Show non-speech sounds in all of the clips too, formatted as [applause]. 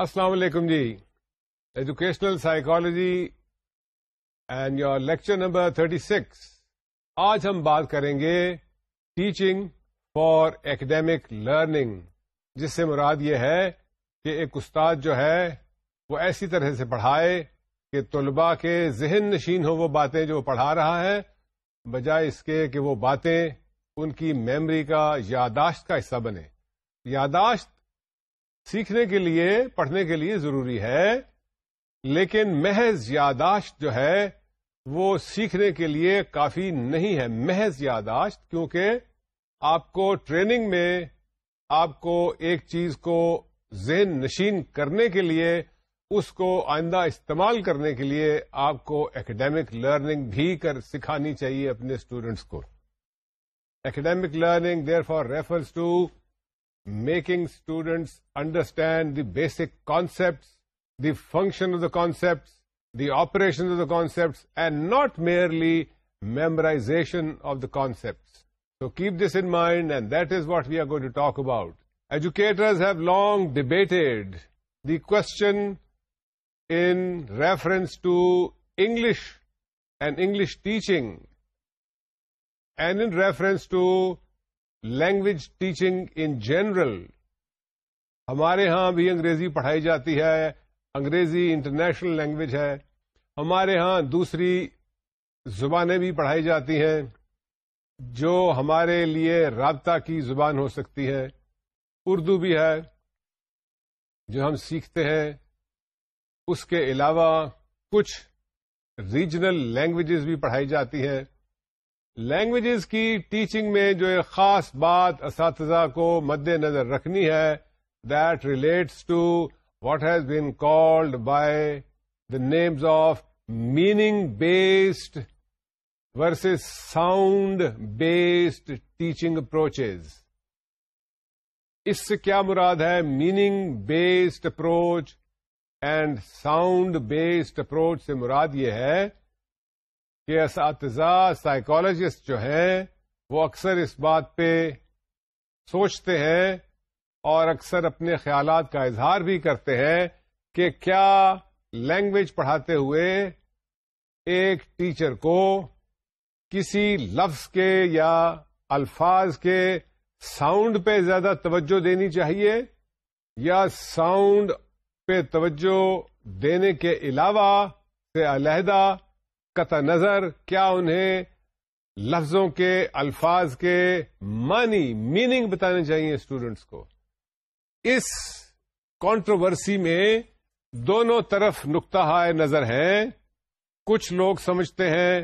السلام علیکم جی educational psychology and your lecture number thirty six آج ہم بات کریں گے ٹیچنگ فار ایکڈیمک لرننگ جس سے مراد یہ ہے کہ ایک استاد جو ہے وہ ایسی طرح سے پڑھائے کہ طلباء کے ذہن نشین ہو وہ باتیں جو وہ پڑھا رہا ہے بجائے اس کے کہ وہ باتیں ان کی میمری کا یاداشت کا حصہ بنے یاداشت سیکھنے کے لیے پڑھنے کے لیے ضروری ہے لیکن محض یاداشت جو ہے وہ سیکھنے کے لیے کافی نہیں ہے محض یاداشت کیونکہ آپ کو ٹریننگ میں آپ کو ایک چیز کو ذہن نشین کرنے کے لیے اس کو آئندہ استعمال کرنے کے لیے آپ کو اکیڈیمک لرننگ بھی کر سکھانی چاہیے اپنے اسٹوڈینٹس کو academic learning there for reference to making students understand the basic concepts, the function of the concepts, the operations of the concepts, and not merely memorization of the concepts. So keep this in mind, and that is what we are going to talk about. Educators have long debated the question in reference to English and English teaching, and in reference to language teaching in general ہمارے ہاں بھی انگریزی پڑھائی جاتی ہے انگریزی international language ہے ہمارے ہاں دوسری زبانیں بھی پڑھائی جاتی ہیں جو ہمارے لیے رابطہ کی زبان ہو سکتی ہے اردو بھی ہے جو ہم سیکھتے ہیں اس کے علاوہ کچھ ریجنل لینگویجز بھی پڑھائی جاتی ہیں لینگویجز کی ٹیچنگ میں جو ایک خاص بات اساتذہ کو مد نظر رکھنی ہے that relates to what has been called by the names of meaning based versus sound based teaching approaches اس سے کیا مراد ہے meaning based approach and sound based approach سے مراد یہ ہے کہ اساتذہ سائیکالوجسٹ جو ہیں وہ اکثر اس بات پہ سوچتے ہیں اور اکثر اپنے خیالات کا اظہار بھی کرتے ہیں کہ کیا لینگویج پڑھاتے ہوئے ایک ٹیچر کو کسی لفظ کے یا الفاظ کے ساؤنڈ پہ زیادہ توجہ دینی چاہیے یا ساؤنڈ پہ توجہ دینے کے علاوہ سے علیحدہ قطع نظر کیا انہیں لفظوں کے الفاظ کے معنی میننگ بتانے چاہیے اسٹوڈینٹس کو اس کانٹروورسی میں دونوں طرف نقطہ نظر ہیں کچھ لوگ سمجھتے ہیں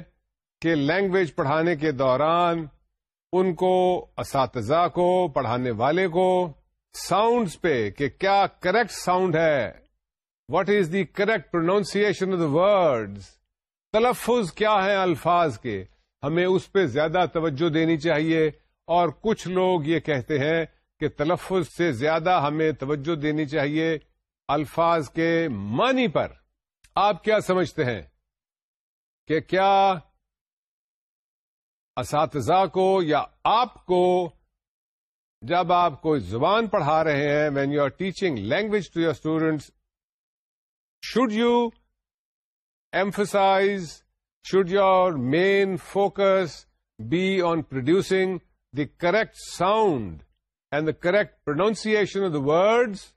کہ لینگویج پڑھانے کے دوران ان کو اساتذہ کو پڑھانے والے کو ساؤنڈز پہ کہ کیا کریکٹ ساؤنڈ ہے what is the correct pronunciation of the words تلفظ کیا ہے الفاظ کے ہمیں اس پہ زیادہ توجہ دینی چاہیے اور کچھ لوگ یہ کہتے ہیں کہ تلفظ سے زیادہ ہمیں توجہ دینی چاہیے الفاظ کے معنی پر آپ کیا سمجھتے ہیں کہ کیا اساتذہ کو یا آپ کو جب آپ کوئی زبان پڑھا رہے ہیں when you are teaching language to your students should you emphasize, should your main focus be on producing the correct sound and the correct pronunciation of the words,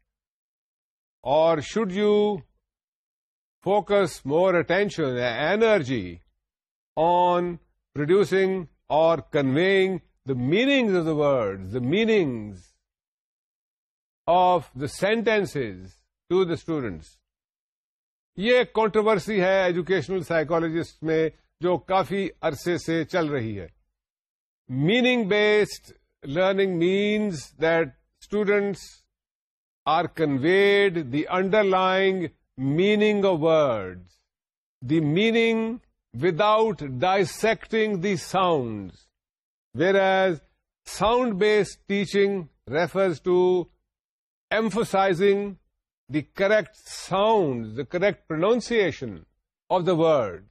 or should you focus more attention and energy on producing or conveying the meanings of the words, the meanings of the sentences to the students? یہ ایک ہے educational psychologist میں جو کافی عرصے سے چل رہی ہے meaning based learning means that students are conveyed the underlying meaning of word the meaning without sound whereas sound based teaching refers to emphasizing the correct sound, the correct pronunciation of the word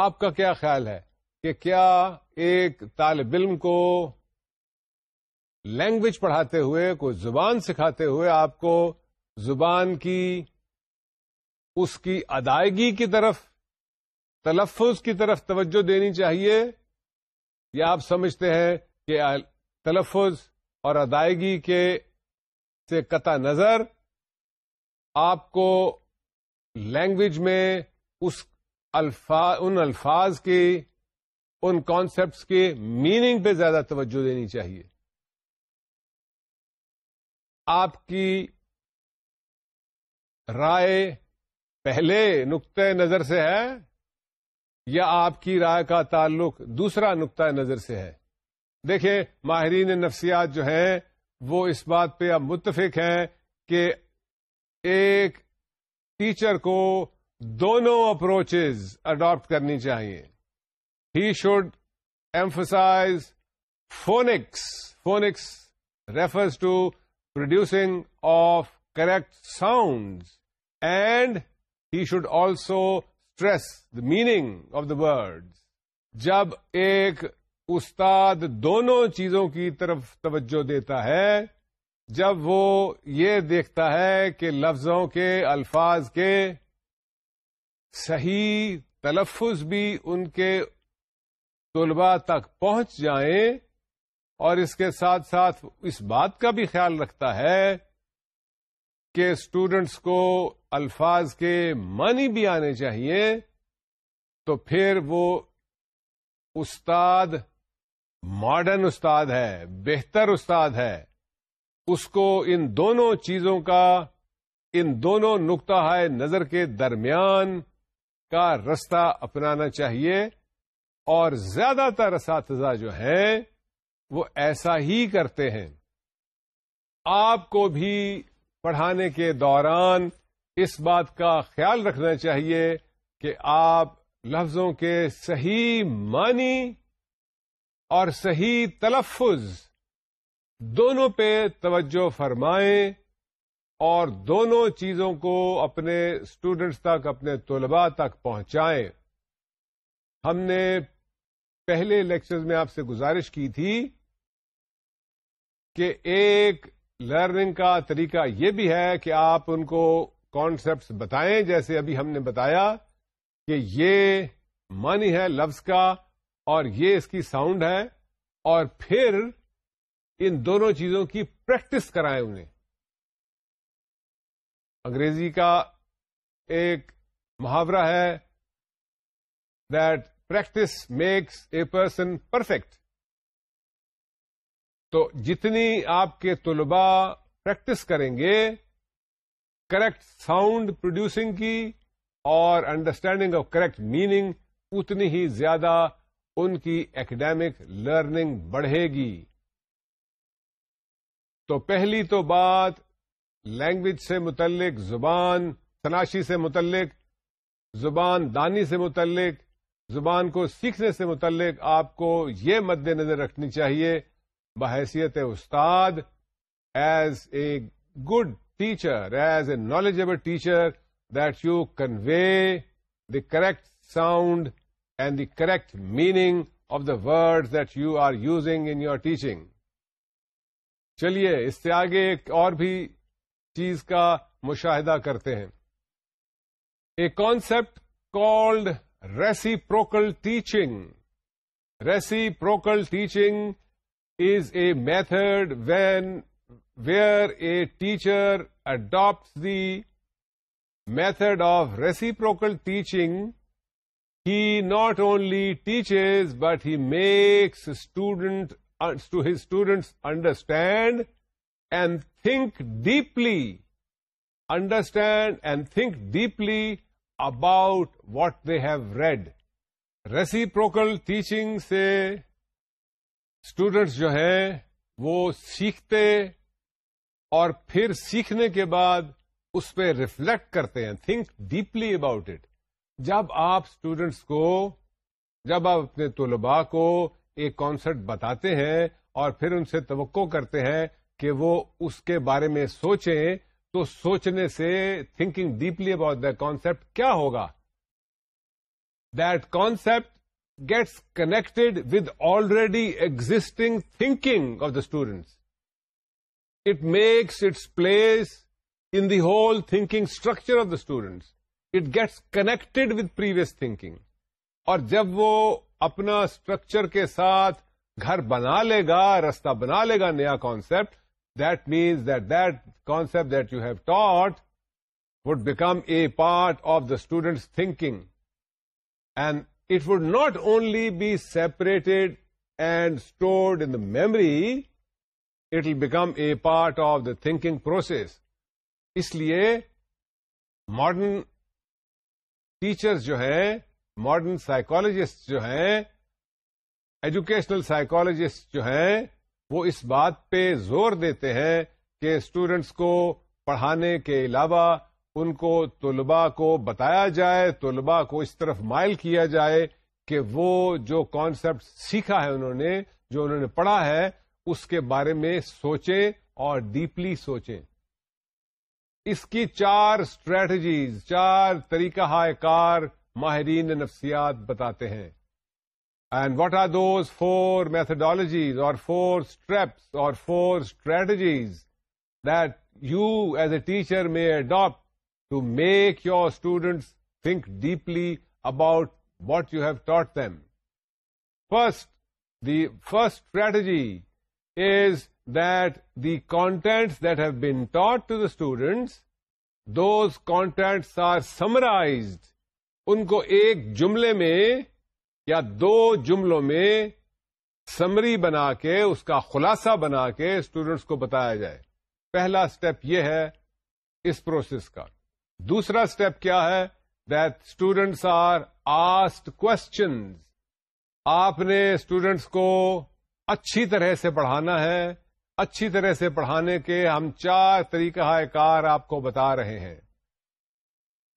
آپ کا کیا خیال ہے کہ کیا ایک طالب علم کو لینگویج پڑھاتے ہوئے کوئی زبان سکھاتے ہوئے آپ کو زبان کی اس کی ادائیگی کی طرف تلفظ کی طرف توجہ دینی چاہیے یا آپ سمجھتے ہیں کہ تلفظ اور ادائیگی کے سے قطع نظر آپ کو لینگویج میں اس الفاظ ان الفاظ کی ان کانسیپٹس کی میننگ پہ زیادہ توجہ دینی چاہیے آپ کی رائے پہلے نقطۂ نظر سے ہے یا آپ کی رائے کا تعلق دوسرا نقطۂ نظر سے ہے دیکھیں ماہرین نفسیات جو ہیں وہ اس بات پہ اب متفق ہیں کہ ایک ٹیچر کو دونوں اپروچ اڈاپٹ کرنی چاہیے he should emphasize phonics phonics refers to producing of correct sounds and he should also stress the meaning of the words جب ایک استاد دونوں چیزوں کی طرف توجہ دیتا ہے جب وہ یہ دیکھتا ہے کہ لفظوں کے الفاظ کے صحیح تلفظ بھی ان کے طلباء تک پہنچ جائیں اور اس کے ساتھ ساتھ اس بات کا بھی خیال رکھتا ہے کہ اسٹوڈینٹس کو الفاظ کے معنی بھی آنے چاہیے تو پھر وہ استاد ماڈرن استاد ہے بہتر استاد ہے اس کو ان دونوں چیزوں کا ان دونوں نقطہ ہائے نظر کے درمیان کا رستہ اپنانا چاہیے اور زیادہ تر اساتذہ جو ہیں وہ ایسا ہی کرتے ہیں آپ کو بھی پڑھانے کے دوران اس بات کا خیال رکھنا چاہیے کہ آپ لفظوں کے صحیح معنی اور صحیح تلفظ دونوں پہ توجہ فرمائیں اور دونوں چیزوں کو اپنے اسٹوڈینٹس تک اپنے طلباء تک پہنچائیں ہم نے پہلے لیکچرز میں آپ سے گزارش کی تھی کہ ایک لرننگ کا طریقہ یہ بھی ہے کہ آپ ان کو کانسیپٹس بتائیں جیسے ابھی ہم نے بتایا کہ یہ مانی ہے لفظ کا اور یہ اس کی ساؤنڈ ہے اور پھر ان دونوں چیزوں کی پریکٹس کرائے انہیں انگریزی کا ایک محاورہ ہے that practice makes a person perfect تو جتنی آپ کے طلباء پریکٹس کریں گے کریکٹ ساؤنڈ پروڈیوسنگ کی اور انڈرسٹینڈنگ آف کریکٹ میننگ اتنی ہی زیادہ ان کی اکیڈیمک لرننگ بڑھے گی تو پہلی تو بات لینگویج سے متعلق زبان تناشی سے متعلق زبان دانی سے متعلق زبان کو سیکھنے سے متعلق آپ کو یہ مد نظر رکھنی چاہیے بحیثیت استاد as a good teacher as a knowledgeable teacher that you convey the correct sound and the correct meaning of the word that you are using in your teaching چلیے اس سے آگے ایک اور بھی چیز کا مشاہدہ کرتے ہیں a concept reciprocal teaching reciprocal teaching is a method when where a teacher adopt the method of reciprocal teaching he not only teachers but he makes student to his students understand and think deeply understand and think deeply about what they have read reciprocal پروکل teaching سے students جو ہیں وہ سیکھتے اور پھر سیکھنے کے بعد اس پہ ریفلیکٹ کرتے ہیں تھنک ڈیپلی اباؤٹ اٹ جب آپ اسٹوڈینٹس کو جب آپ اپنے طلباء کو ایک کانسرٹ بتاتے ہیں اور پھر ان سے توقع کرتے ہیں کہ وہ اس کے بارے میں سوچیں تو سوچنے سے thinking deeply about the concept کیا ہوگا that concept gets connected with already existing thinking of the students it makes its place in the whole thinking structure of the students it gets connected with previous thinking اور جب وہ اپنا structure کے ساتھ گھر بنا لے گا رستہ بنا لے گا نیا concept that means that that concept that you have taught would become a part of the students thinking and it would not only be separated and stored in memory it will become a part of the thinking process اس لیے modern teachers جو ہیں modern psychologist جو ہیں educational psychologist جو ہیں وہ اس بات پہ زور دیتے ہیں کہ اسٹوڈینٹس کو پڑھانے کے علاوہ ان کو طلباء کو بتایا جائے طلبا کو اس طرف مائل کیا جائے کہ وہ جو کانسیپٹ سیکھا ہے انہوں نے جو انہوں نے پڑھا ہے اس کے بارے میں سوچیں اور ڈیپلی سوچیں اس کی چار اسٹریٹجیز چار طریقہ کار ماہرین نفسیات بتاتے ہیں and what are those four methodologies or four steps or four strategies that you as a teacher may adopt to make your students think deeply about what you have taught them first the first strategy is that the contents that have been taught to the students those contents are summarized ان کو ایک جملے میں یا دو جملوں میں summary بنا کے اس کا خلاصہ بنا کے اسٹوڈینٹس کو بتایا جائے پہلا اسٹیپ یہ ہے اس پروسیس کا دوسرا اسٹیپ کیا ہے that students are asked questions آپ نے اسٹوڈینٹس کو اچھی طرح سے پڑھانا ہے اچھی طرح سے پڑھانے کے ہم چار طریقہ کار آپ کو بتا رہے ہیں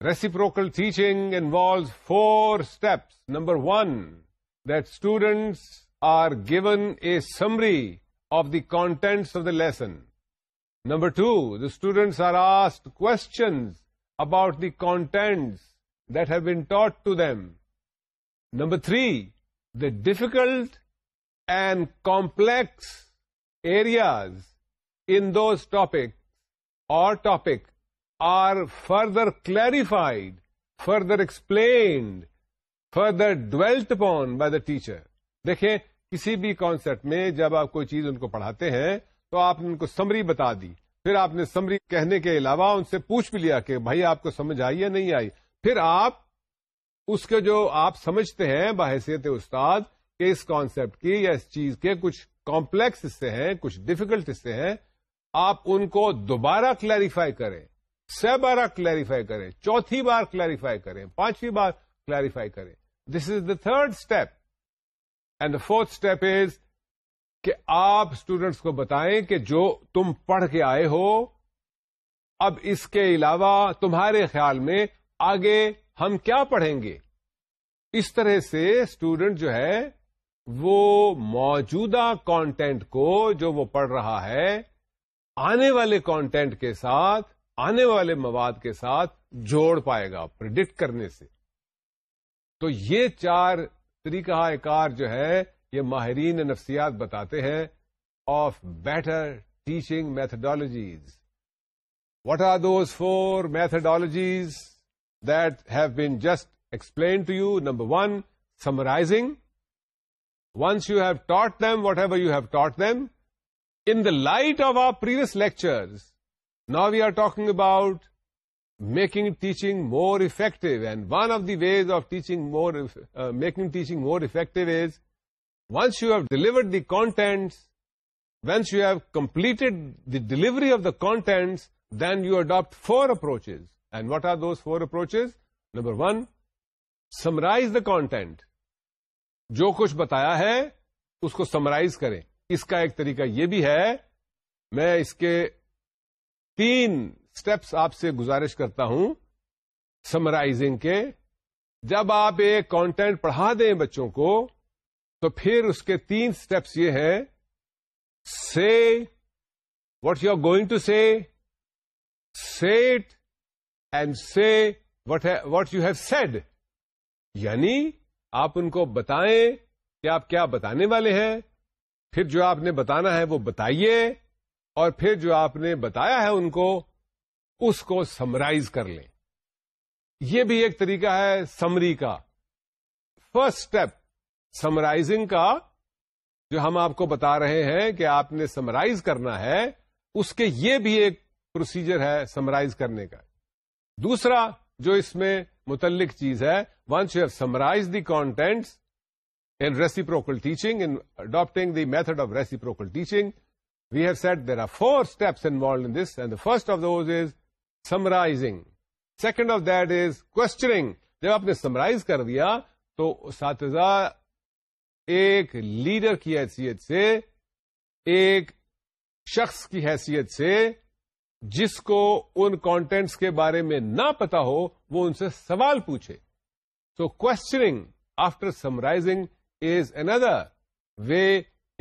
Reciprocal teaching involves 4 steps. Number 1, that students are given a summary of the contents of the lesson. Number 2, the students are asked questions about the contents that have been taught to them. Number 3, the difficult and complex areas in those topics are further clarified, further explained further dwelt upon by the teacher دیکھیں کسی بھی concept میں جب آپ کوئی چیز ان کو پڑھاتے ہیں تو آپ نے ان کو سمری بتا دی پھر آپ نے سمری کہنے کے علاوہ ان سے پوچھ بھی لیا کہ بھائی آپ کو سمجھ آئی یا نہیں آئی پھر آپ اس کے جو آپ سمجھتے ہیں بحیثیت استاد کہ اس کانسیپٹ کی یا اس چیز کے کچھ کمپلیکس حصے ہیں کچھ ڈفیکلٹ حصے ہیں آپ ان کو دوبارہ کلیریفائی کریں سہ بارہ کلیریفائی کریں چوتھی بار کلیریفائی کریں پانچویں بار کلیریفائی کریں this is the third step and the fourth step is کہ آپ اسٹوڈینٹس کو بتائیں کہ جو تم پڑھ کے آئے ہو اب اس کے علاوہ تمہارے خیال میں آگے ہم کیا پڑھیں گے اس طرح سے اسٹوڈینٹ جو ہے وہ موجودہ کانٹینٹ کو جو وہ پڑھ رہا ہے آنے والے کانٹینٹ کے ساتھ آنے والے مواد کے ساتھ جوڑ پائے گا پرڈکٹ کرنے سے تو یہ چار طریقہ کار جو ہے یہ ماہرین نفسیات بتاتے ہیں of better teaching methodologies what are those four methodologies that have been just explain to you number one summarizing once you have taught them whatever you have taught them in the light of our previous lectures now you are talking about making teaching more effective and one of the ways of teaching making teaching more effective is once you have delivered the content once you have complete the delivery of the contents then you adopt four approaches and what are those four approaches number one summarize the content جو کچھ بتایا ہے اس کو summarize کریں اس کا ایک طریقہ یہ بھی ہے میں اس کے تین اسٹیپس آپ سے گزارش کرتا ہوں سمرائزنگ کے جب آپ ایک کانٹینٹ پڑھا دیں بچوں کو تو پھر اس کے تین اسٹیپس یہ ہیں say what you are going to say set and what what you have said یعنی آپ ان کو بتائیں کہ آپ کیا بتانے والے ہیں پھر جو آپ نے بتانا ہے وہ بتائیے اور پھر جو آپ نے بتایا ہے ان کو اس کو سمرائز کر لیں یہ بھی ایک طریقہ ہے سمری کا فرسٹ اسٹیپ سمرائزنگ کا جو ہم آپ کو بتا رہے ہیں کہ آپ نے سمرائز کرنا ہے اس کے یہ بھی ایک پروسیجر ہے سمرائز کرنے کا دوسرا جو اس میں متعلق چیز ہے once you have summarize the content in reciprocal teaching in adapting the method of reciprocal teaching we have set there are four steps involved in this and first of those is summarizing second of is questioning جب آپ نے summarize کر دیا تو اساتذہ ایک leader کی حیثیت سے ایک شخص کی حیثیت سے جس کو ان کانٹینٹس کے بارے میں نہ پتا ہو وہ ان سے سوال پوچھے so questioning after summarizing is another way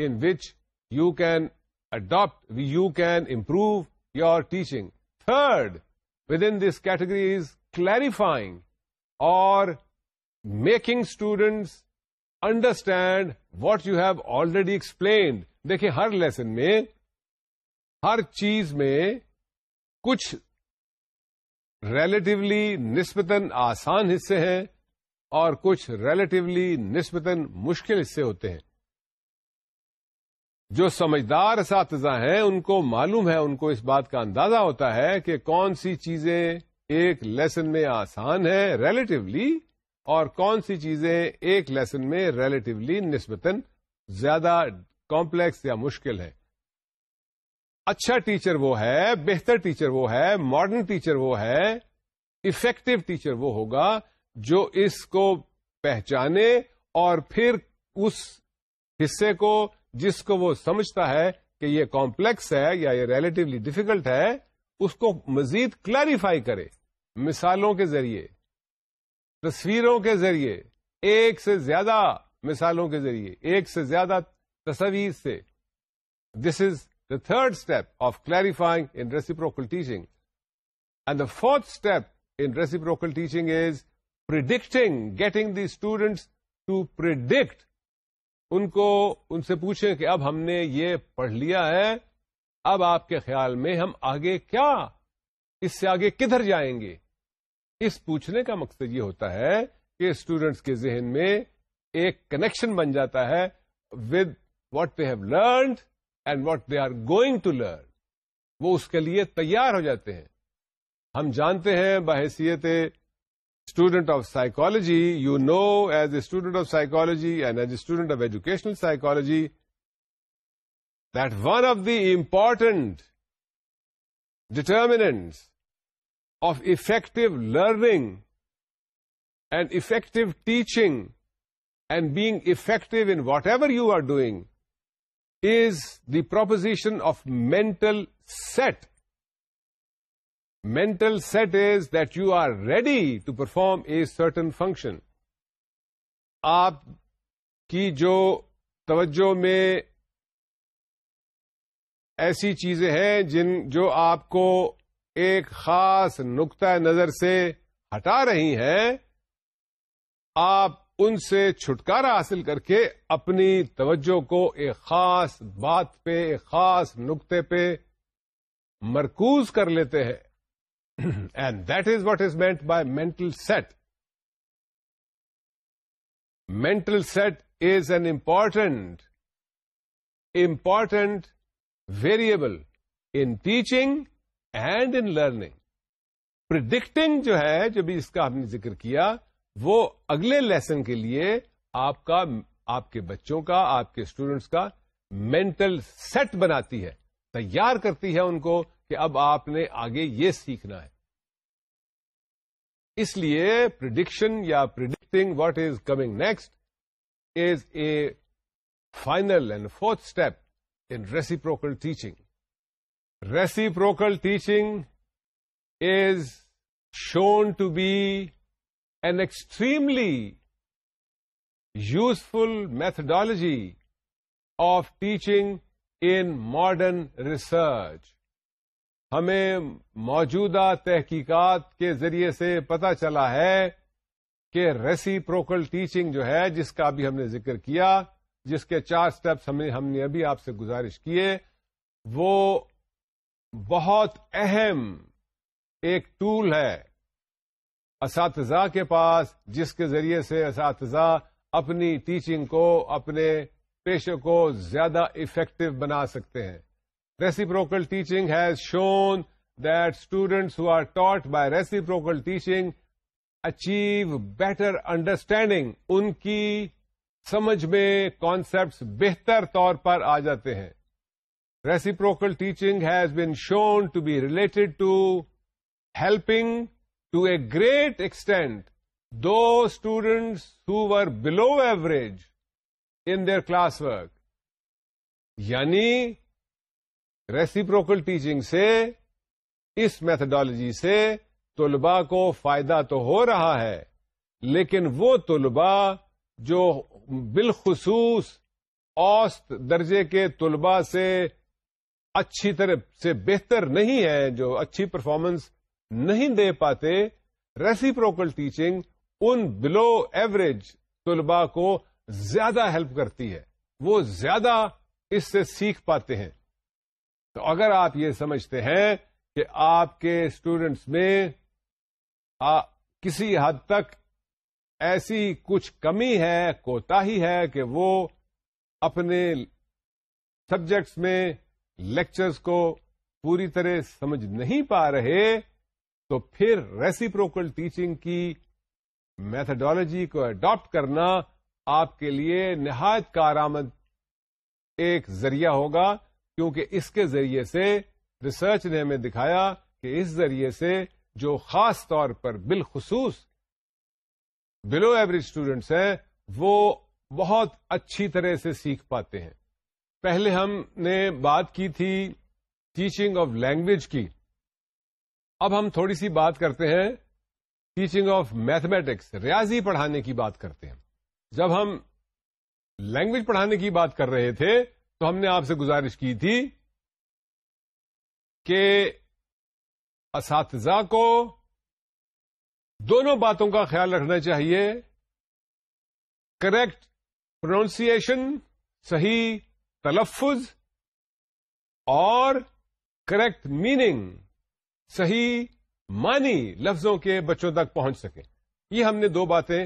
in which you can adopt, you can improve your teaching. Third, within this category is clarifying or making students understand what you have already explained. دیکھیں ہر lesson میں ہر چیز میں کچھ relatively نسبتاً آسان حصے ہیں اور کچھ ریلیٹیولی نسبتاً مشکل حصے ہوتے ہیں جو سمجھدار اساتذہ ہیں ان کو معلوم ہے ان کو اس بات کا اندازہ ہوتا ہے کہ کون سی چیزیں ایک لیسن میں آسان ہے ریلیٹولی اور کون سی چیزیں ایک لیسن میں ریلیٹیولی نسبتاً زیادہ کمپلیکس یا مشکل ہے اچھا ٹیچر وہ ہے بہتر ٹیچر وہ ہے ماڈرن ٹیچر وہ ہے افیکٹو ٹیچر وہ ہوگا جو اس کو پہچانے اور پھر اس حصے کو جس کو وہ سمجھتا ہے کہ یہ کمپلیکس ہے یا یہ ریلیٹیولی ڈیفیکلٹ ہے اس کو مزید کلیریفائی کرے مثالوں کے ذریعے تصویروں کے ذریعے ایک سے زیادہ مثالوں کے ذریعے ایک سے زیادہ تصویر سے this is the third step of clarifying in reciprocal teaching and the fourth step in reciprocal teaching is predicting getting the students to predict ان کو ان سے پوچھیں کہ اب ہم نے یہ پڑھ لیا ہے اب آپ کے خیال میں ہم آگے کیا اس سے آگے کدھر جائیں گے اس پوچھنے کا مقصد یہ ہوتا ہے کہ اسٹوڈینٹس کے ذہن میں ایک کنیکشن بن جاتا ہے with what they have learned and what they are going to learn وہ اس کے لیے تیار ہو جاتے ہیں ہم جانتے ہیں بحیثیت student of psychology, you know, as a student of psychology and as a student of educational psychology, that one of the important determinants of effective learning and effective teaching and being effective in whatever you are doing is the proposition of mental set. Mental set is that you are ready to perform a certain function آپ کی جو توجہ میں ایسی چیزیں ہیں جن جو آپ کو ایک خاص نقطۂ نظر سے ہٹا رہی ہیں آپ ان سے چھٹکارا حاصل کر کے اپنی توجہ کو ایک خاص بات پہ ایک خاص نقطے پہ مرکوز کر لیتے ہیں it is what is meant by mental set mental set is an important important variable in teaching and in learning predicting جو ہے جو بھی اس کا ہم نے ذکر کیا وہ اگلے لیسن کے لیے آپ کا آپ کے بچوں کا آپ کے اسٹوڈینٹس کا مینٹل سیٹ بناتی ہے تیار کرتی ہے ان کو کہ اب آپ نے آگے یہ سیکھنا ہے اس لیے پرڈکشن یا predicting what is coming next is a final and fourth step in reciprocal teaching reciprocal teaching is shown to be an extremely useful methodology of teaching in modern research ہمیں موجودہ تحقیقات کے ذریعے سے پتہ چلا ہے کہ ریسی پروکل ٹیچنگ جو ہے جس کا ابھی ہم نے ذکر کیا جس کے چار سٹیپس ہم, ہم نے ابھی آپ سے گزارش کیے وہ بہت اہم ایک ٹول ہے اساتذہ کے پاس جس کے ذریعے سے اساتذہ اپنی ٹیچنگ کو اپنے پیشے کو زیادہ افیکٹو بنا سکتے ہیں reciprocal teaching has shown that students who are taught by reciprocal teaching achieve better understanding ان کی سمجھ میں کانسپٹس بہتر طور پر آ جاتے ہیں reciprocal teaching has been shown to be related to helping to a great extent the students who are below average in their class work یعنی reciprocal teaching سے اس میتھڈالوجی سے طلباء کو فائدہ تو ہو رہا ہے لیکن وہ طلباء جو بالخصوص اوسط درجے کے طلباء سے اچھی طرح سے بہتر نہیں ہے جو اچھی پرفارمنس نہیں دے پاتے ریسیپروکل ٹیچنگ ان بلو ایوریج طلباء کو زیادہ ہیلپ کرتی ہے وہ زیادہ اس سے سیکھ پاتے ہیں تو اگر آپ یہ سمجھتے ہیں کہ آپ کے اسٹوڈینٹس میں کسی حد تک ایسی کچھ کمی ہے کوتا ہی ہے کہ وہ اپنے سبجیکٹس میں لیکچرز کو پوری طرح سمجھ نہیں پا رہے تو پھر ریسیپروکل ٹیچنگ کی میتھڈالوجی کو اڈاپٹ کرنا آپ کے لیے نہایت کارآمد ایک ذریعہ ہوگا کیونکہ اس کے ذریعے سے ریسرچ نے ہمیں دکھایا کہ اس ذریعے سے جو خاص طور پر بالخصوص بلو ایوریج اسٹوڈینٹس ہیں وہ بہت اچھی طرح سے سیکھ پاتے ہیں پہلے ہم نے بات کی تھی ٹیچنگ آف لینگویج کی اب ہم تھوڑی سی بات کرتے ہیں ٹیچنگ آف میتھمیٹکس ریاضی پڑھانے کی بات کرتے ہیں جب ہم لینگویج پڑھانے کی بات کر رہے تھے تو ہم نے آپ سے گزارش کی تھی کہ اساتذہ کو دونوں باتوں کا خیال رکھنا چاہیے کریکٹ پروننسیشن صحیح تلفظ اور کریکٹ میننگ صحیح معنی لفظوں کے بچوں تک پہنچ سکیں یہ ہم نے دو باتیں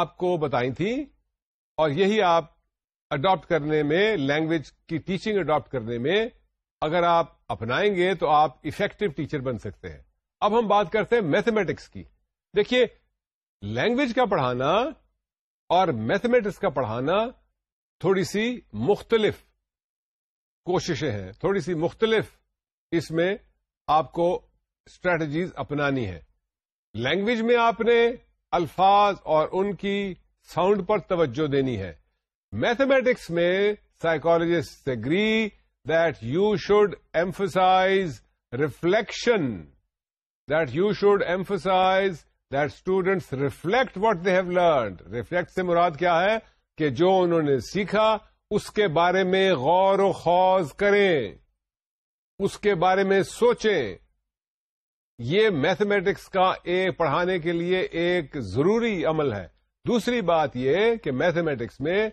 آپ کو بتائی تھی اور یہی آپ اڈاپٹ کرنے میں لینگویج کی ٹیچنگ اڈاپٹ کرنے میں اگر آپ اپنائیں گے تو آپ افیکٹو ٹیچر بن سکتے ہیں اب ہم بات کرتے ہیں میتھمیٹکس کی دیکھیے لینگویج کا پڑھانا اور میتھمیٹکس کا پڑھانا تھوڑی سی مختلف کوششیں ہیں تھوڑی سی مختلف اس میں آپ کو اسٹریٹجیز اپنانی ہے لینگویج میں آپ نے الفاظ اور ان کی ساؤنڈ پر توجہ دینی ہے میتھمیٹکس میں psychologist agree that you should emphasize reflection that you should emphasize that students reflect what they have learned reflect سے مراد کیا ہے کہ جو انہوں نے سیکھا اس کے بارے میں غور و خوض کریں اس کے بارے میں سوچیں یہ میتھمیٹکس کا ایک پڑھانے کے لیے ایک ضروری عمل ہے دوسری بات یہ کہ میتھمیٹکس میں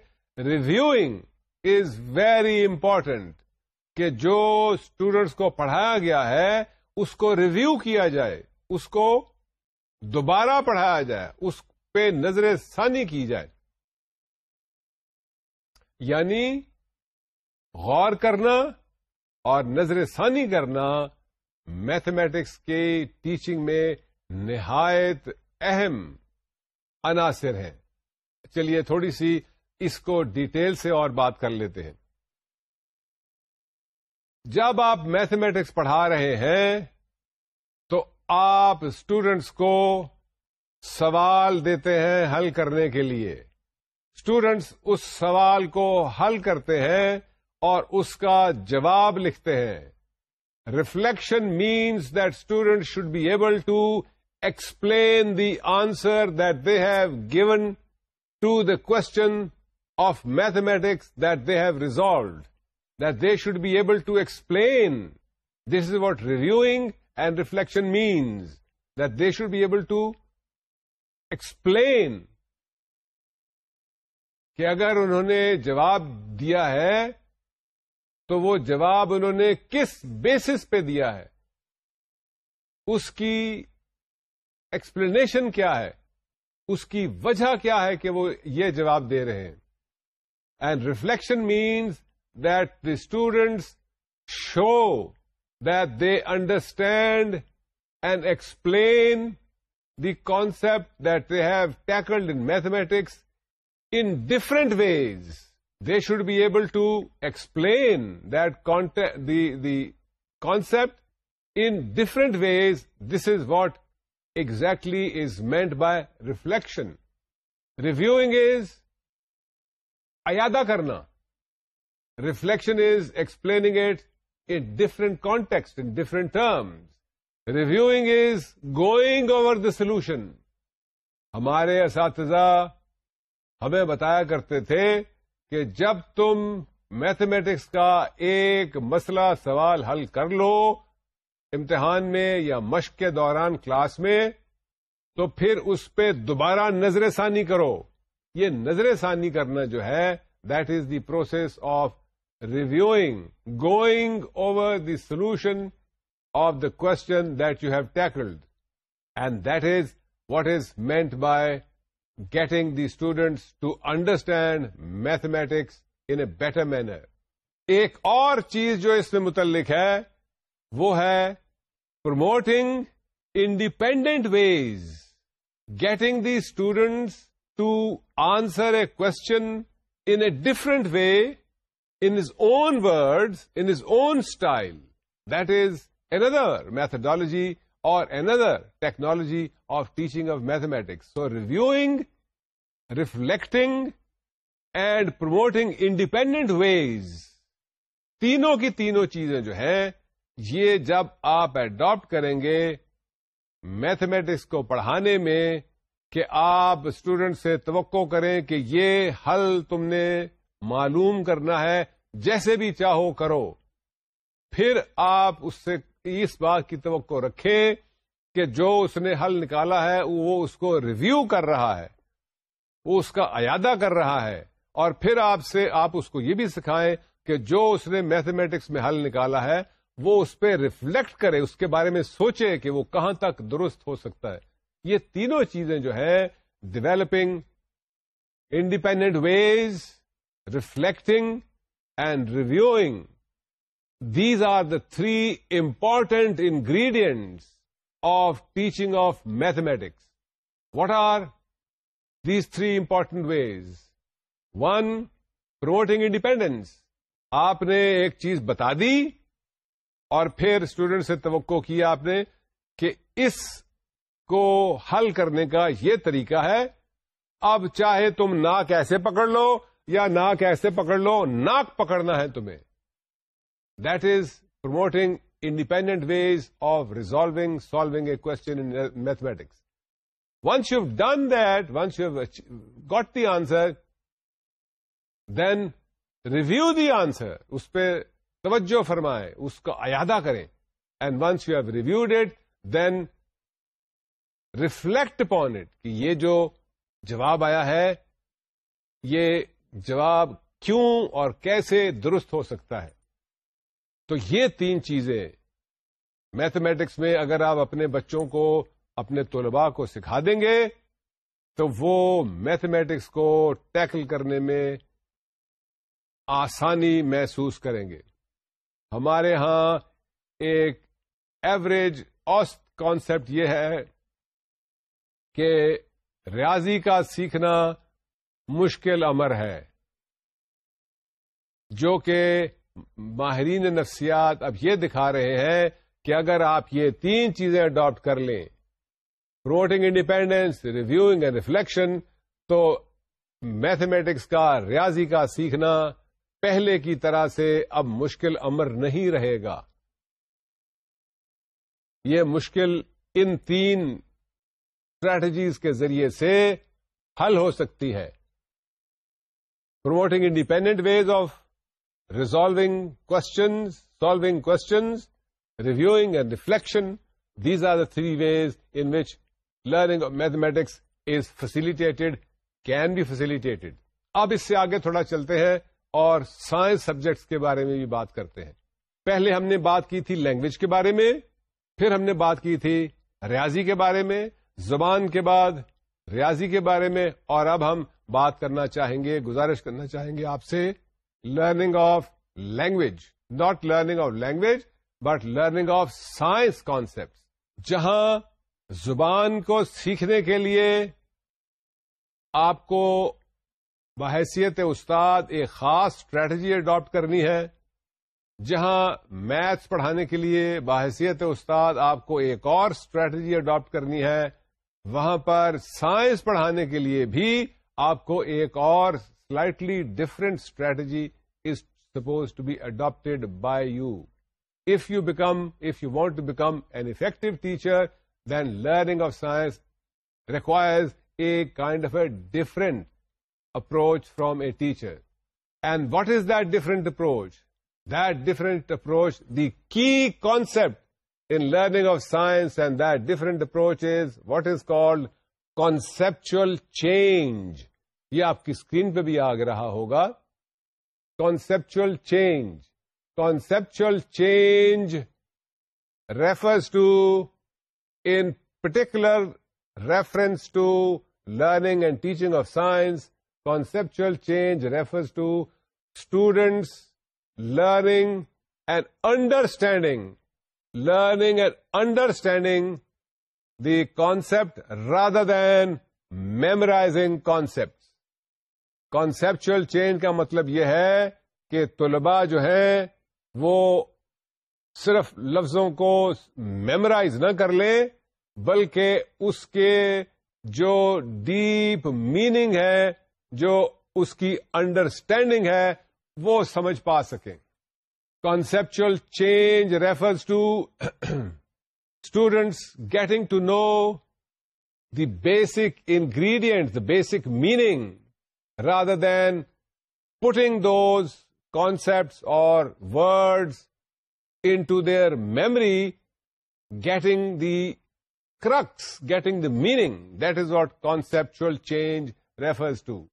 ریویوئنگ از ویری امپورٹنٹ کہ جو اسٹوڈنٹس کو پڑھایا گیا ہے اس کو ریویو کیا جائے اس کو دوبارہ پڑھایا جائے اس پہ نظر ثانی کی جائے یعنی غور کرنا اور نظر ثانی کرنا میتھمیٹکس کے ٹیچنگ میں نہایت اہم عناصر ہیں چلیے تھوڑی سی اس کو ڈیٹیل سے اور بات کر لیتے ہیں جب آپ میتھمیٹکس پڑھا رہے ہیں تو آپ اسٹوڈینٹس کو سوال دیتے ہیں حل کرنے کے لیے اسٹوڈینٹس اس سوال کو حل کرتے ہیں اور اس کا جواب لکھتے ہیں reflection means that student should be able to explain the answer that they have given to the question of mathematics that that they have resolved that they should be able to explain this is what and and reflection that that they be be able to explain کہ اگر انہوں نے جواب دیا ہے تو وہ جواب انہوں نے کس بیسس پہ دیا ہے اس کی ایکسپلینیشن کیا ہے اس کی وجہ کیا ہے کہ وہ یہ جواب دے رہے ہیں And reflection means that the students show that they understand and explain the concept that they have tackled in mathematics in different ways. They should be able to explain that the concept in different ways. This is what exactly is meant by reflection. Reviewing is ایادہ کرنا reflection is explaining it in different context in different terms reviewing is going over the solution ہمارے اساتذہ ہمیں بتایا کرتے تھے کہ جب تم میتھمیٹکس کا ایک مسئلہ سوال حل کر لو امتحان میں یا مشق کے دوران کلاس میں تو پھر اس پہ دوبارہ نظر ثانی کرو یہ نظر ثانی کرنا جو ہے that is the process of reviewing going over the solution of the question that you have tackled and that is what is meant by getting the students to understand mathematics in a better manner ایک اور چیز جو اس میں متعلق ہے وہ ہے promoting independent ways getting the students to answer a question in a different way in his own words his own style that is another methodology or another technology of teaching of mathematics reviewing reflecting and promoting independent ways تینوں کی تینوں چیزیں جو ہیں یہ جب آپ adapt کریں گے میتھمیٹکس کو پڑھانے میں کہ آپ اسٹوڈینٹ سے توقع کریں کہ یہ حل تم نے معلوم کرنا ہے جیسے بھی چاہو کرو پھر آپ اس سے اس بات کی توقع رکھے کہ جو اس نے حل نکالا ہے وہ اس کو ریویو کر رہا ہے وہ اس کا ایادہ کر رہا ہے اور پھر آپ سے آپ اس کو یہ بھی سکھائیں کہ جو اس نے میتھمیٹکس میں حل نکالا ہے وہ اس پہ ریفلیکٹ کرے اس کے بارے میں سوچے کہ وہ کہاں تک درست ہو سکتا ہے یہ تینوں چیزیں جو ہیں developing independent ways reflecting and reviewing these are the three important ingredients of teaching of mathematics what are these three important ways one promoting independence آپ نے ایک چیز بتا دی اور پھر اسٹوڈینٹ سے توقع کی آپ نے کہ اس کو حل کرنے کا یہ طریقہ ہے اب چاہے تم ناک ایسے پکڑ لو یا ناک ایسے پکڑ لو ناک پکڑنا ہے تمہیں that is promoting independent ways of resolving solving a question in mathematics once you done that once you got the answer then review the answer اس پہ توجہ فرمائیں اس کا ایادہ کریں and once you have reviewed it then reflect upon it کہ یہ جواب آیا ہے یہ جواب کیوں اور کیسے درست ہو سکتا ہے تو یہ تین چیزیں میتھمیٹکس میں اگر آپ اپنے بچوں کو اپنے طلباء کو سکھا دیں گے تو وہ میتھمیٹکس کو ٹیکل کرنے میں آسانی محسوس کریں گے ہمارے ہاں ایک ایوریج اوسط کانسیپٹ یہ ہے کہ ریاضی کا سیکھنا مشکل امر ہے جو کہ ماہرین نفسیات اب یہ دکھا رہے ہیں کہ اگر آپ یہ تین چیزیں اڈاپٹ کر لیں promoting independence reviewing and reflection تو میتھمیٹکس کا ریاضی کا سیکھنا پہلے کی طرح سے اب مشکل امر نہیں رہے گا یہ مشکل ان تین اسٹریٹجیز کے ذریعے سے حل ہو سکتی ہے promoting independent ways of resolving questions solving questions reviewing and reflection these are the three ways in which learning mathematics is facilitated can be facilitated اب اس سے آگے تھوڑا چلتے ہیں اور سائنس سبجیکٹس کے بارے میں بھی بات کرتے ہیں پہلے ہم نے بات کی تھی لینگویج کے بارے میں پھر ہم نے بات کی تھی ریاضی کے بارے میں زبان کے بعد ریاضی کے بارے میں اور اب ہم بات کرنا چاہیں گے گزارش کرنا چاہیں گے آپ سے learning of language not learning of language but learning of science concept جہاں زبان کو سیکھنے کے لیے آپ کو بحیثیت استاد ایک خاص اسٹریٹجی اڈاپٹ کرنی ہے جہاں میتھس پڑھانے کے لیے بحیثیت استاد آپ کو ایک اور اسٹریٹجی اڈاپٹ کرنی ہے وہاں پر سائنس پڑھانے کے لیے بھی آپ کو ایک اور slightly different strategy is suppose to be adapted by you if you become if you want to become an effective teacher then learning of science requires a kind of a different approach from a teacher and what is that different approach that different approach the key concept in learning of science and that different approach what is called conceptual change یہ آپ کی screen پہ بھی آگ رہا ہوگا conceptual change conceptual change refers to particular reference to learning and teaching of science conceptual change refers to students learning and understanding learning and understanding the concept rather than memorizing concept conceptual change کا مطلب یہ ہے کہ طلباء جو ہیں وہ صرف لفظوں کو میمرائز نہ کر لیں بلکہ اس کے جو ڈیپ میننگ ہے جو اس کی انڈرسٹینڈنگ ہے وہ سمجھ پا سکیں Conceptual change refers to [clears throat] students getting to know the basic ingredients, the basic meaning, rather than putting those concepts or words into their memory, getting the crux, getting the meaning. That is what conceptual change refers to.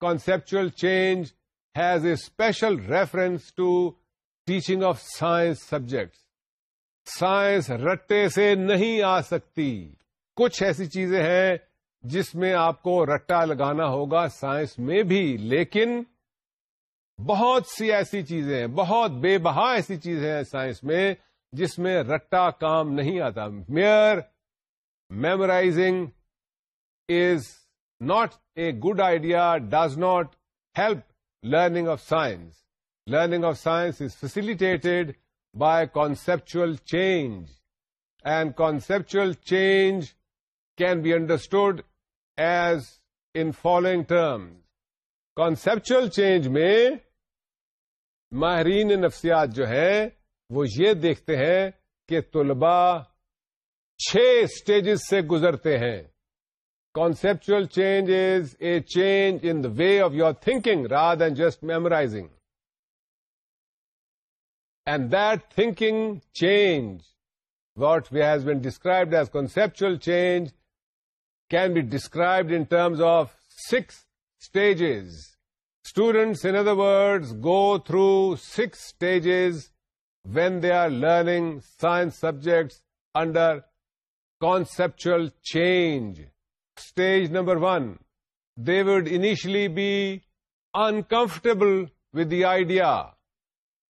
Conceptual change has a special reference to teaching of science subject science رٹے سے نہیں آ سکتی کچھ ایسی چیزیں ہیں جس میں آپ کو رٹا لگانا ہوگا سائنس میں بھی لیکن بہت سی ایسی چیزیں ہیں بہت بے بہا ایسی چیزیں ہیں سائنس میں جس میں رٹا کام نہیں آتا mere memorizing is not a good idea does not help learning of science learning of science is facilitated by conceptual change and conceptual change can be understood as in following terms. Conceptual change میں ماہرین نفسیات جو ہیں وہ یہ دیکھتے ہیں کہ طلباء چھ اسٹیجز سے گزرتے ہیں conceptual change is a change in the way of your thinking rather than just memorizing And that thinking change, what has been described as conceptual change, can be described in terms of 6 stages. Students, in other words, go through 6 stages when they are learning science subjects under conceptual change. Stage number 1, they would initially be uncomfortable with the idea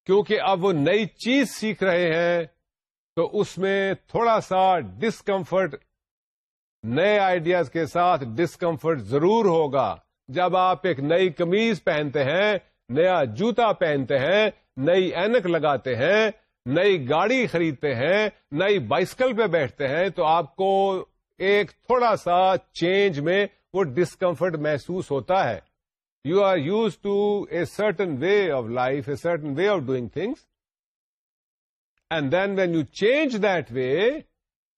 کیونکہ اب وہ نئی چیز سیکھ رہے ہیں تو اس میں تھوڑا سا ڈسکمفرٹ نئے آئیڈیاز کے ساتھ ڈسکمفرٹ ضرور ہوگا جب آپ ایک نئی کمیز پہنتے ہیں نیا جوتا پہنتے ہیں نئی اینک لگاتے ہیں نئی گاڑی خریدتے ہیں نئی بائسکل پہ بیٹھتے ہیں تو آپ کو ایک تھوڑا سا چینج میں وہ ڈسکمفرٹ محسوس ہوتا ہے You are used to a certain way of life, a certain way of doing things. And then when you change that way,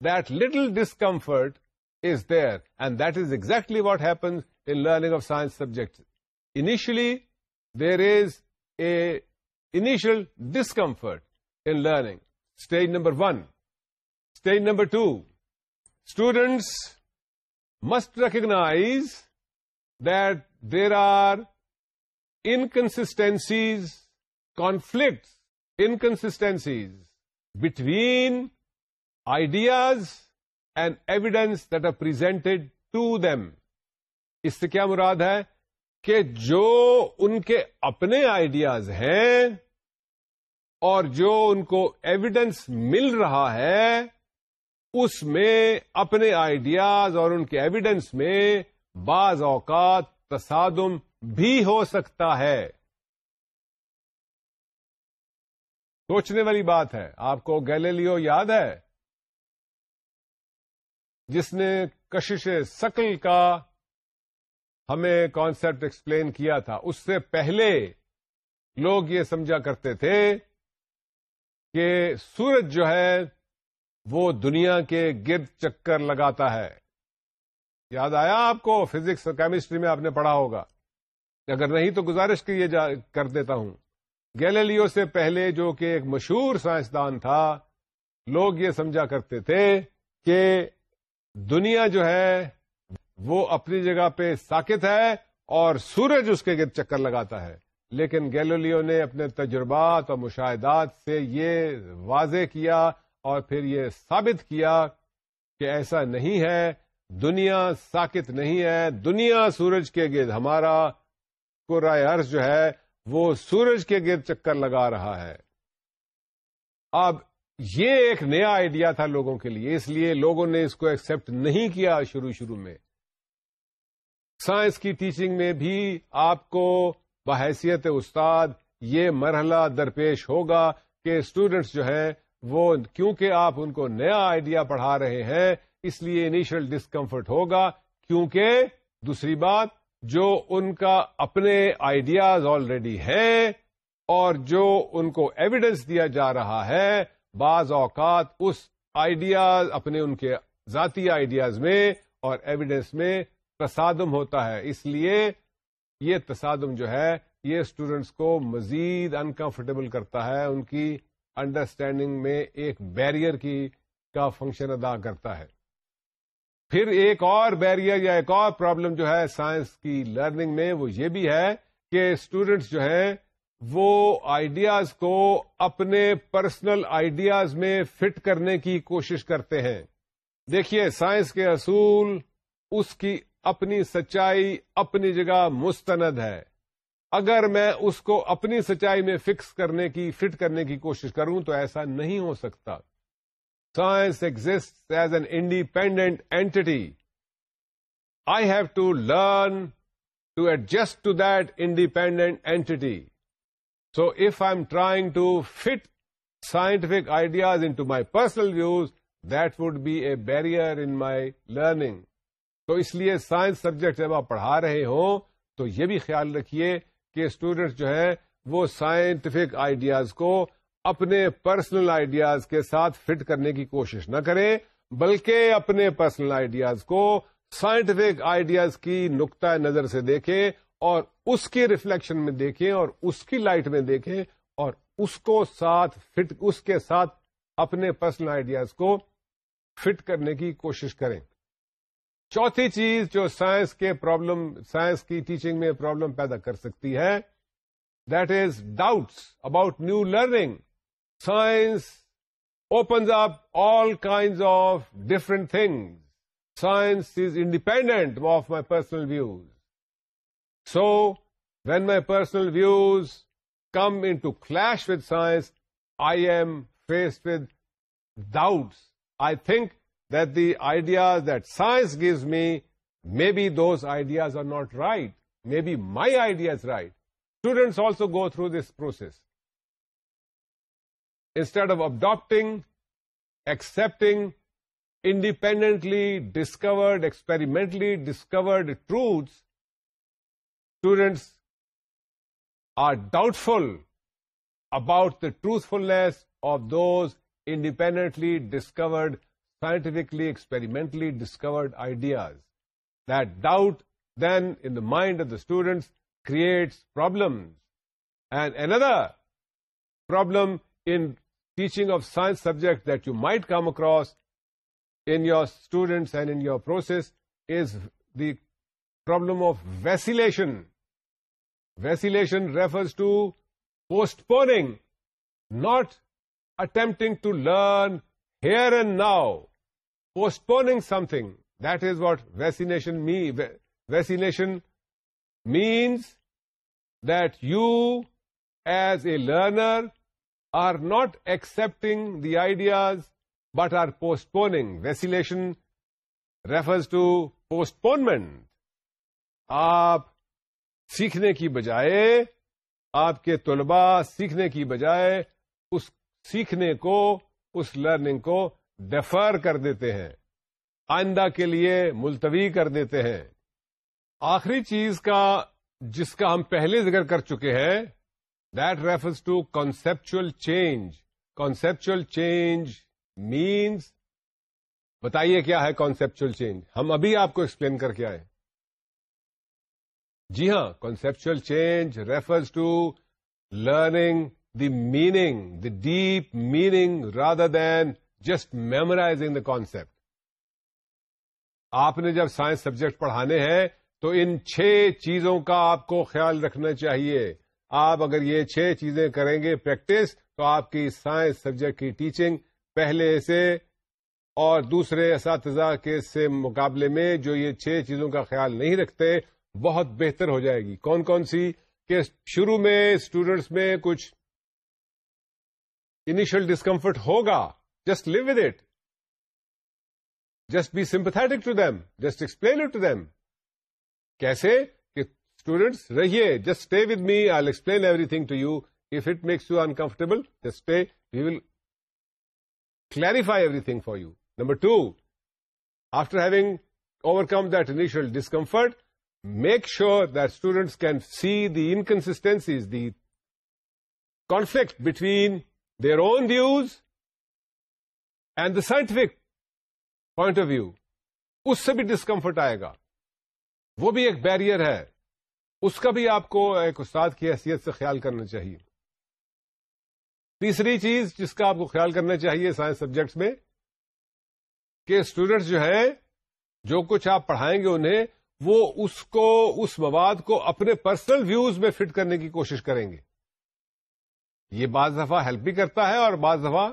that little discomfort is there. And that is exactly what happens in learning of science subjects. Initially, there is a initial discomfort in learning. Stage number 1. Stage number 2. Students must recognize there are inconsistencies conflicts, inconsistencies between ideas and evidence that are presented to them. اس سے کیا مراد ہے کہ جو ان کے اپنے ideas ہیں اور جو ان کو ایویڈینس مل رہا ہے اس میں اپنے آئیڈیاز اور ان کے ایویڈینس میں بعض اوقات تصادم بھی ہو سکتا ہے سوچنے والی بات ہے آپ کو گیلیلیو یاد ہے جس نے کشش کا ہمیں کانسپٹ ایکسپلین کیا تھا اس سے پہلے لوگ یہ سمجھا کرتے تھے کہ سورج جو ہے وہ دنیا کے گرد چکر لگاتا ہے یاد آیا آپ کو فزکس اور کیمسٹری میں آپ نے پڑھا ہوگا اگر نہیں تو گزارش کی کر دیتا ہوں گیلیلیو سے پہلے جو کہ ایک مشہور سائنسدان تھا لوگ یہ سمجھا کرتے تھے کہ دنیا جو ہے وہ اپنی جگہ پہ ساکت ہے اور سورج اس کے گرد چکر لگاتا ہے لیکن گیلولیو نے اپنے تجربات اور مشاہدات سے یہ واضح کیا اور پھر یہ ثابت کیا کہ ایسا نہیں ہے دنیا ساکت نہیں ہے دنیا سورج کے گرد ہمارا عرض جو ہے وہ سورج کے گرد چکر لگا رہا ہے اب یہ ایک نیا آئیڈیا تھا لوگوں کے لیے اس لیے لوگوں نے اس کو ایکسپٹ نہیں کیا شروع شروع میں سائنس کی ٹیچنگ میں بھی آپ کو بحیثیت استاد یہ مرحلہ درپیش ہوگا کہ اسٹوڈینٹس جو ہیں وہ کیونکہ آپ ان کو نیا آئیڈیا پڑھا رہے ہیں اس لیے انیشل ڈسکمفرٹ ہوگا کیونکہ دوسری بات جو ان کا اپنے آئیڈیاز آلریڈی ہے اور جو ان کو ایویڈنس دیا جا رہا ہے بعض اوقات اس آئیڈیاز اپنے ان کے ذاتی آئیڈیاز میں اور ایویڈنس میں تصادم ہوتا ہے اس لیے یہ تصادم جو ہے یہ اسٹوڈینٹس کو مزید انکمفرٹیبل کرتا ہے ان کی انڈرسٹینڈنگ میں ایک بیریئر کی کا فنکشن ادا کرتا ہے پھر ایک اور بیریئر یا ایک اور پرابلم جو ہے سائنس کی لرننگ میں وہ یہ بھی ہے کہ اسٹوڈینٹس جو ہیں وہ آئیڈیاز کو اپنے پرسنل آئیڈیاز میں فٹ کرنے کی کوشش کرتے ہیں دیکھیے سائنس کے اصول اس کی اپنی سچائی اپنی جگہ مستند ہے اگر میں اس کو اپنی سچائی میں فکس کرنے کی فٹ کرنے کی کوشش کروں تو ایسا نہیں ہو سکتا science exist as an independent entity I have to learn to adjust to that independent entity so if I am trying to fit scientific ideas into my personal views that would be a barrier in my learning تو اس لیے science subject جب آپ پڑھا رہے ہوں تو یہ بھی خیال رکھیے کہ اسٹوڈینٹس جو ہیں وہ سائنٹفک آئیڈیاز کو اپنے پرسنل آئیڈیاز کے ساتھ فٹ کرنے کی کوشش نہ کریں بلکہ اپنے پرسنل آئیڈیاز کو سائنٹیفک آئیڈیاز کی نقطۂ نظر سے دیکھیں اور اس کی ریفلیکشن میں دیکھیں اور اس کی لائٹ میں دیکھیں اور اس کو ساتھ فٹ اس کے ساتھ اپنے پرسنل آئیڈیاز کو فٹ کرنے کی کوشش کریں چوتھی چیز جو سائنس کے پرابلم سائنس کی ٹیچنگ میں پرابلم پیدا کر سکتی ہے that is doubts about new learning Science opens up all kinds of different things. Science is independent of my personal views. So, when my personal views come into clash with science, I am faced with doubts. I think that the ideas that science gives me, maybe those ideas are not right. Maybe my idea is right. Students also go through this process instead of adopting, accepting independently discovered, experimentally discovered truths, students are doubtful about the truthfulness of those independently discovered, scientifically, experimentally discovered ideas. That doubt then in the mind of the students creates problems. And another problem in teaching of science subject that you might come across in your students and in your process is the problem of vacillation. Vacillation refers to postponing, not attempting to learn here and now, postponing something. That is what vacillation means. Vacillation means that you, as a learner, are not accepting the ideas but are postponing. Vacillation vacillation to to آپ سیکھنے کی بجائے آپ کے طلباء سیکھنے کی بجائے اس سیکھنے کو اس لرننگ کو ڈیفر کر دیتے ہیں آئندہ کے لیے ملتوی کر دیتے ہیں آخری چیز کا جس کا ہم پہلے ذکر کر چکے ہیں ز to conceptual change conceptual change means بتائیے کیا ہے کانسپچل چینج ہم ابھی آپ کو ایکسپلین کر کے آئے جی ہاں conceptual change refers to learning the meaning the deep meaning rather than just memorising the concept آپ نے جب سائنس سبجیکٹ پڑھانے ہیں تو ان چھ چیزوں کا آپ کو خیال رکھنا چاہیے آپ اگر یہ چھ چیزیں کریں گے پریکٹس تو آپ کی سائنس سبجیکٹ کی ٹیچنگ پہلے سے اور دوسرے اساتذہ کے سے مقابلے میں جو یہ چھ چیزوں کا خیال نہیں رکھتے بہت بہتر ہو جائے گی کون کون سی کہ شروع میں اسٹوڈینٹس میں کچھ انیشل ڈسکمفرٹ ہوگا just leave with it just be sympathetic to them just explain it them کیسے اسٹوڈینٹس رہیے just stay with me I explain everything to you if it makes you uncomfortable just stay we will clarify everything for you number two after having overcome that initial discomfort make sure that students can see the inconsistencies the conflict between their own views and the scientific point of view اس سے بھی discomfort آئے گا وہ بھی ایک barrier ہے اس کا بھی آپ کو ایک استاد کی حیثیت سے خیال کرنا چاہیے تیسری چیز جس کا آپ کو خیال کرنا چاہیے سائنس سبجیکٹس میں کہ اسٹوڈینٹس جو ہیں جو کچھ آپ پڑھائیں گے انہیں وہ اس کو اس مواد کو اپنے پرسنل ویوز میں فٹ کرنے کی کوشش کریں گے یہ بعض دفعہ ہیلپ بھی کرتا ہے اور بعض دفعہ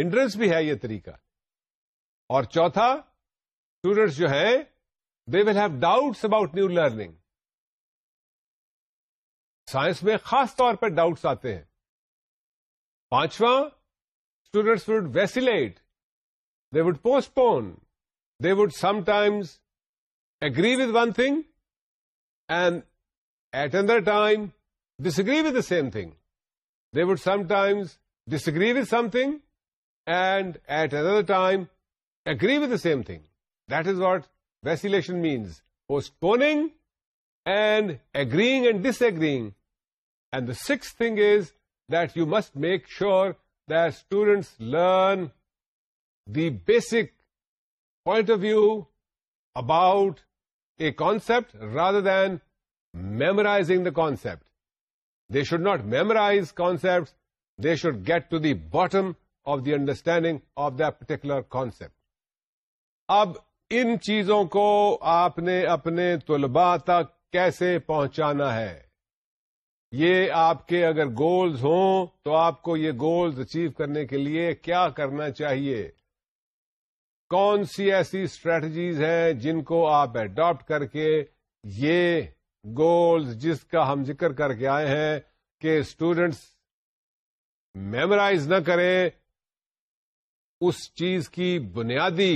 ہنڈرنس بھی ہے یہ طریقہ اور چوتھا اسٹوڈینٹس جو ہیں they will have doubts about new learning science میں خاص طور پر ڈاؤٹس آتے ہیں پانچواں students would vacillate they would postpone they would sometimes agree with one thing and at another time disagree with the same thing they would sometimes disagree with something and at another time agree with the same thing that is what vacillation means postponing and agreeing and disagreeing and the six thing is that you must make sure students learn the basic point of view about a concept rather than memorizing the concept they should not memorize concept they should get to the bottom of the understanding of particular concept اب ان چیزوں کو آپ نے اپنے طلباء تک کیسے پہنچانا ہے یہ آپ کے اگر گولز ہوں تو آپ کو یہ گولز اچیو کرنے کے لیے کیا کرنا چاہیے کون سی ایسی اسٹریٹجیز ہیں جن کو آپ اڈاپٹ کر کے یہ گولز جس کا ہم ذکر کر کے آئے ہیں کہ اسٹوڈینٹس میمرائز نہ کریں اس چیز کی بنیادی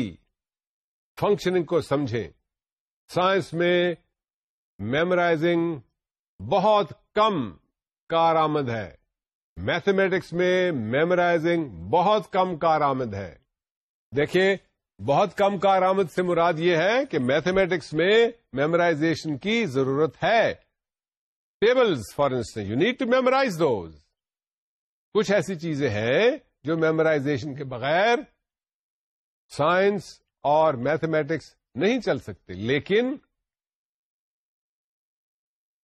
فنکشننگ کو سمجھیں سائنس میں میمورائزنگ بہت کم کار آمد ہے میتھمیٹکس میں میمورائزنگ بہت کم کارآمد ہے دیکھیے بہت کم کارآمد سے مراد یہ ہے کہ میتھمیٹکس میں میمورائزیشن کی ضرورت ہے tables for instance you need to memorize those کچھ ایسی چیزیں ہیں جو میمورائزیشن کے بغیر سائنس اور میتھمیٹکس نہیں چل سکتے لیکن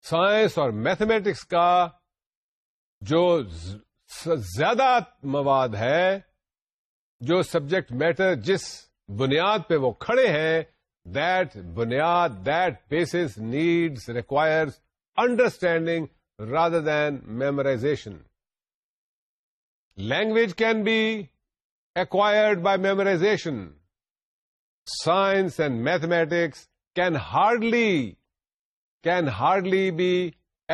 سائنس اور میتھمیٹکس کا جو زیادہ مواد ہے جو سبجیکٹ میٹر جس بنیاد پہ وہ کھڑے ہیں دیٹ بنیاد that base needs requires understanding rather than memorization language can be acquired by memorization. Science and mathematics can hardly can hardly be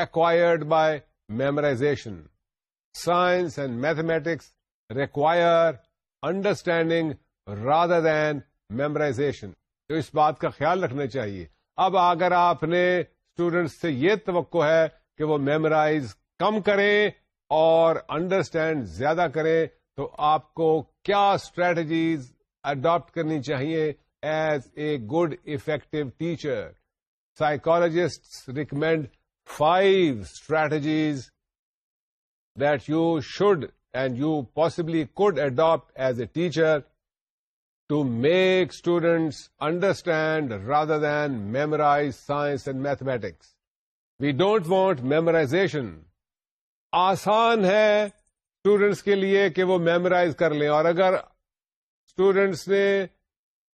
acquired by memorization. Science and mathematics require understanding rather than memorization. تو اس بات کا خیال رکھنا چاہیے اب اگر آپ نے اسٹوڈینٹس سے یہ توقع ہے کہ وہ میمرائز کم کریں اور انڈرسٹینڈ زیادہ کریں تو آپ کو کیا اسٹریٹجیز اڈاپٹ کرنی چاہیے as a good effective teacher psychologist recommend five strategies that you should and you possibly could adapt as a teacher to make students understand rather than memorize science and mathematics we don't want memorization آسان ہے students کے لیے کہ وہ memorise کر لیں اور اگر اسٹوڈینٹس نے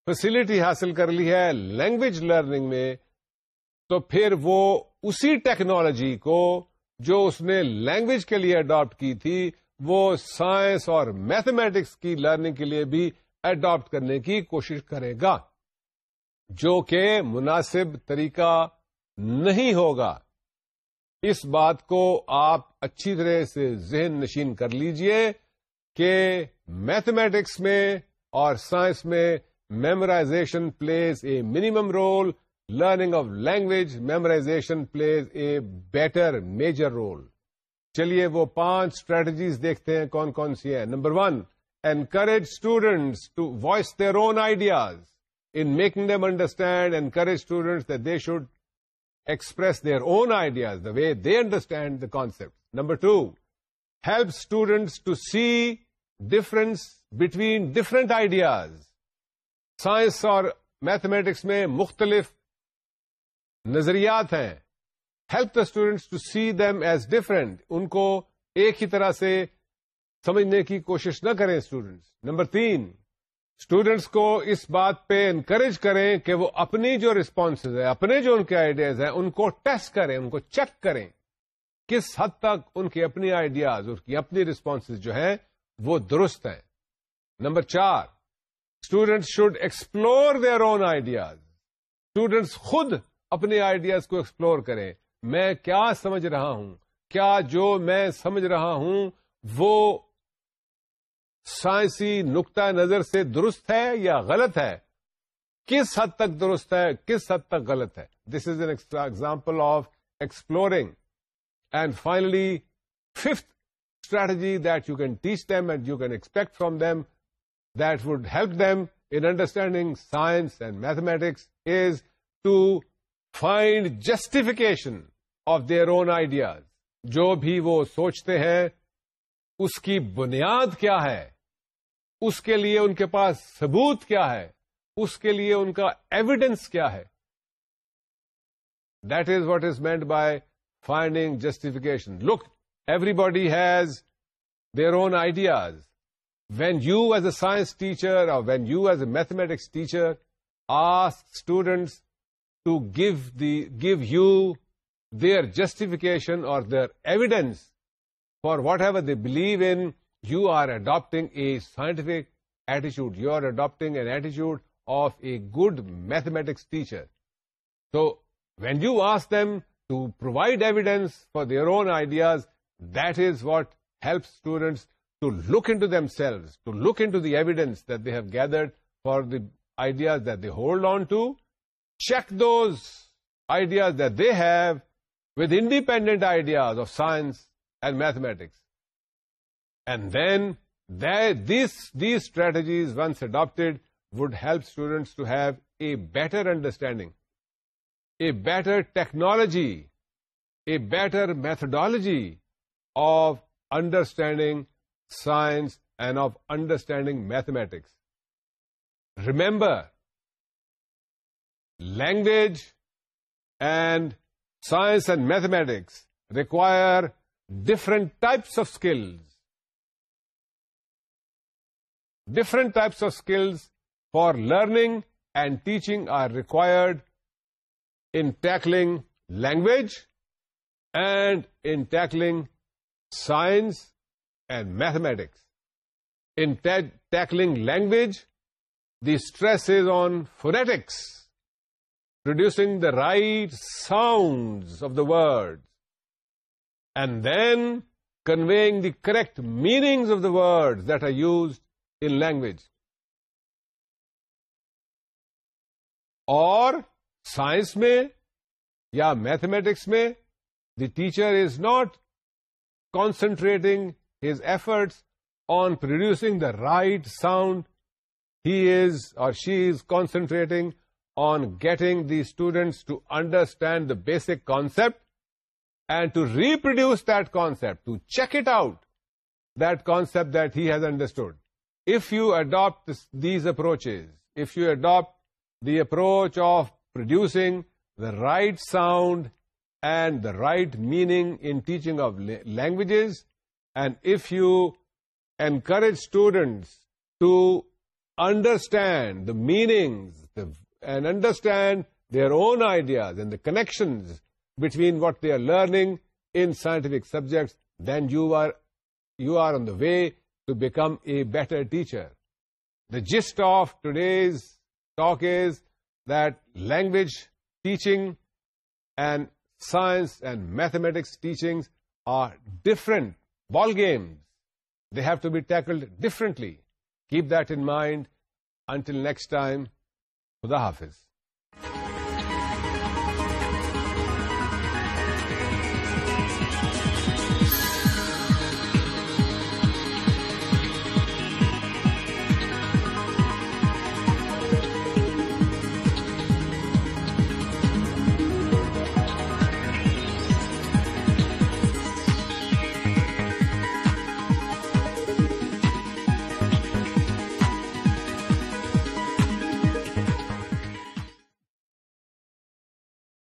فیسلٹی حاصل کر لی ہے لینگویج لرننگ میں تو پھر وہ اسی ٹیکنالوجی کو جو اس نے لینگویج کے لیے اڈاپٹ کی تھی وہ سائنس اور میتھمیٹکس کی لرننگ کے لیے بھی اڈاپٹ کرنے کی کوشش کرے گا جو کہ مناسب طریقہ نہیں ہوگا اس بات کو آپ اچھی طرح سے ذہن نشین کر لیجئے کہ میتھمیٹکس میں اور سائنس میں memorization plays a minimum role learning of language memorization plays a better major role چلیے وہ پانچ اسٹریٹجیز دیکھتے ہیں کون کون سی ہیں number one encourage students to voice their own ideas in making them understand encourage students they should express their own ideas the way they understand the concept number two help students to see difference between different ideas science اور mathematics میں مختلف نظریات ہیں help the students to see them as different ان کو ایک ہی طرح سے سمجھنے کی کوشش نہ کریں اسٹوڈینٹس نمبر تین اسٹوڈینٹس کو اس بات پہ انکریج کریں کہ وہ اپنی جو ریسپانسز ہیں اپنے جو ان کے آئیڈیاز ہیں ان کو ٹیسٹ کریں ان کو چیک کریں کس حد تک ان کی اپنی آئیڈیاز ان کی اپنی رسپانس جو ہیں وہ درست ہیں نمبر چار students should explore their own ideas students خود اپنے آئیڈیاز کو ایکسپلور کریں میں کیا سمجھ رہا ہوں کیا جو میں سمجھ رہا ہوں وہ سائنسی نقطۂ نظر سے درست ہے یا غلط ہے کس حد تک درست ہے کس حد تک غلط ہے this is an example of exploring and finally fifth strategy that you can teach them and you can expect from them that would help them in understanding science and mathematics is to find justification of their own ideas جو بھی وہ سوچتے ہیں اس کی بنیاد کیا ہے اس کے لیے ان کے پاس ثبوت کیا ہے اس کے لیے ان کا ایویڈینس کیا ہے that is what is meant by finding justification look everybody has their own ideas when you as a science teacher اور when you as a mathematics teacher ask students to give you their justification or their evidence for whatever they believe in, you are adopting a scientific attitude. You are adopting an attitude of a good mathematics teacher. So, when you ask them to provide evidence for their own ideas, that is what helps students to look into themselves, to look into the evidence that they have gathered for the ideas that they hold on to, check those ideas that they have with independent ideas of science and mathematics. And then these strategies, once adopted, would help students to have a better understanding, a better technology, a better methodology of understanding science and of understanding mathematics. Remember, language and science and mathematics require different types of skills. Different types of skills for learning and teaching are required in tackling language and in tackling science and mathematics. In tackling language, the stress is on phonetics. Produce the right sound of the words and then conveying the correct meanings of the words that are used in language اور science میں یا mathematics میں the teacher is not concentrating his efforts on producing the right sound he is اور she is concentrating on getting the students to understand the basic concept and to reproduce that concept, to check it out, that concept that he has understood. If you adopt these approaches, if you adopt the approach of producing the right sound and the right meaning in teaching of languages, and if you encourage students to understand the meanings, the and understand their own ideas and the connections between what they are learning in scientific subjects, then you are on the way to become a better teacher. The gist of today's talk is that language teaching and science and mathematics teachings are different ball games. They have to be tackled differently. Keep that in mind. Until next time. خدا حافظ